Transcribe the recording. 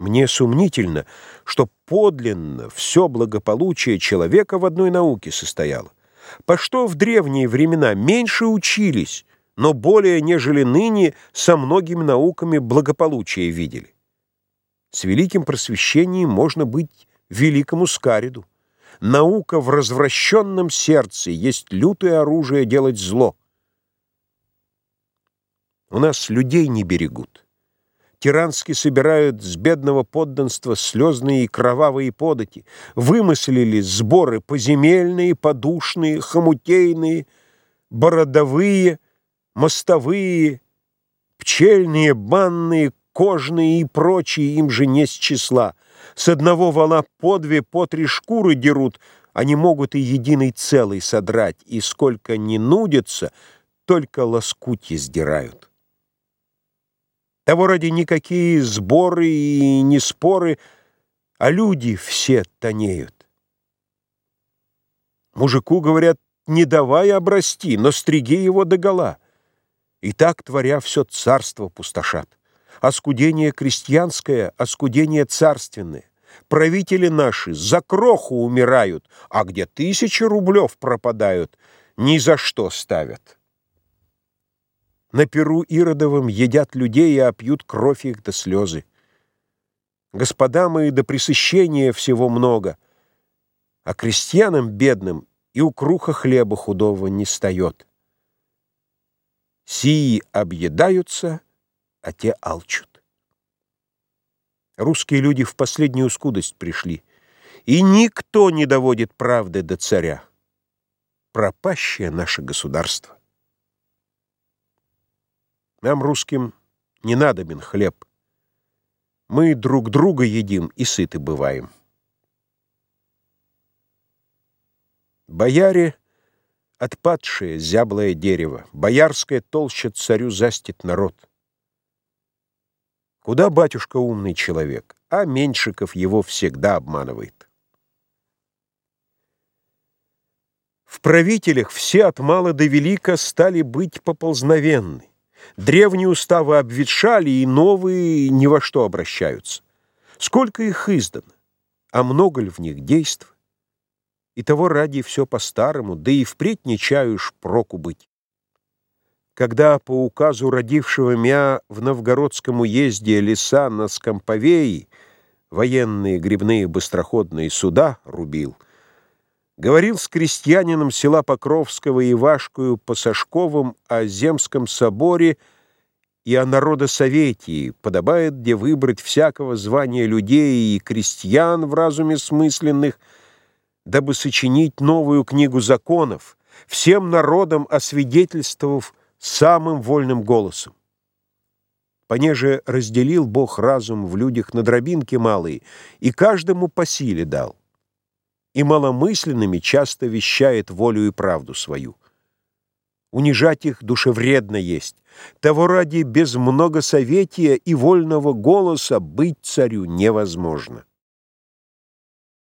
Мне сомнительно, что подлинно все благополучие человека в одной науке состояло. По что в древние времена меньше учились, но более, нежели ныне, со многими науками благополучие видели. С великим просвещением можно быть великому Скариду. Наука в развращенном сердце есть лютое оружие делать зло. У нас людей не берегут тирански собирают с бедного подданства слезные и кровавые подати, вымыслили сборы поземельные, подушные, хомутейные, бородовые, мостовые, пчельные, банные, кожные и прочие им же не с числа. С одного вала по две, по три шкуры дерут, они могут и единый целый содрать, и сколько не нудятся, только лоскутья сдирают. Того ради никакие сборы и не споры, а люди все тонеют. Мужику говорят, не давай обрасти, но стриги его догола. И так, творя, все царство пустошат. Оскудение крестьянское, оскудение царственное. Правители наши за кроху умирают, а где тысячи рублев пропадают, ни за что ставят. На перу Иродовым едят людей и опьют кровь их до слезы. Господа мои, до пресыщения всего много, а крестьянам бедным и у круха хлеба худого не стает. Сии объедаются, а те алчут. Русские люди в последнюю скудость пришли, и никто не доводит правды до царя. Пропащее наше государство. Нам, русским, не надобен хлеб. Мы друг друга едим и сыты бываем. Бояре — отпадшее зяблое дерево, Боярская толща царю застит народ. Куда батюшка умный человек, а Меньшиков его всегда обманывает. В правителях все от мала до велика стали быть поползновенны. Древние уставы обветшали, и новые ни во что обращаются. Сколько их издано, а много ли в них действ? И того ради все по-старому, да и впредь не чаюш проку быть. Когда по указу родившего мя в новгородском уезде леса на Скомповеи военные грибные быстроходные суда рубил — Говорил с крестьянином села Покровского Ивашкою Пасашковым о Земском соборе и о народосоветии, подобает где выбрать всякого звания людей и крестьян в разуме смысленных, дабы сочинить новую книгу законов, всем народам освидетельствовав самым вольным голосом. Понеже разделил Бог разум в людях на дробинки малые, и каждому по силе дал и маломысленными часто вещает волю и правду свою. Унижать их душевредно есть. Того ради без многосоветия и вольного голоса быть царю невозможно.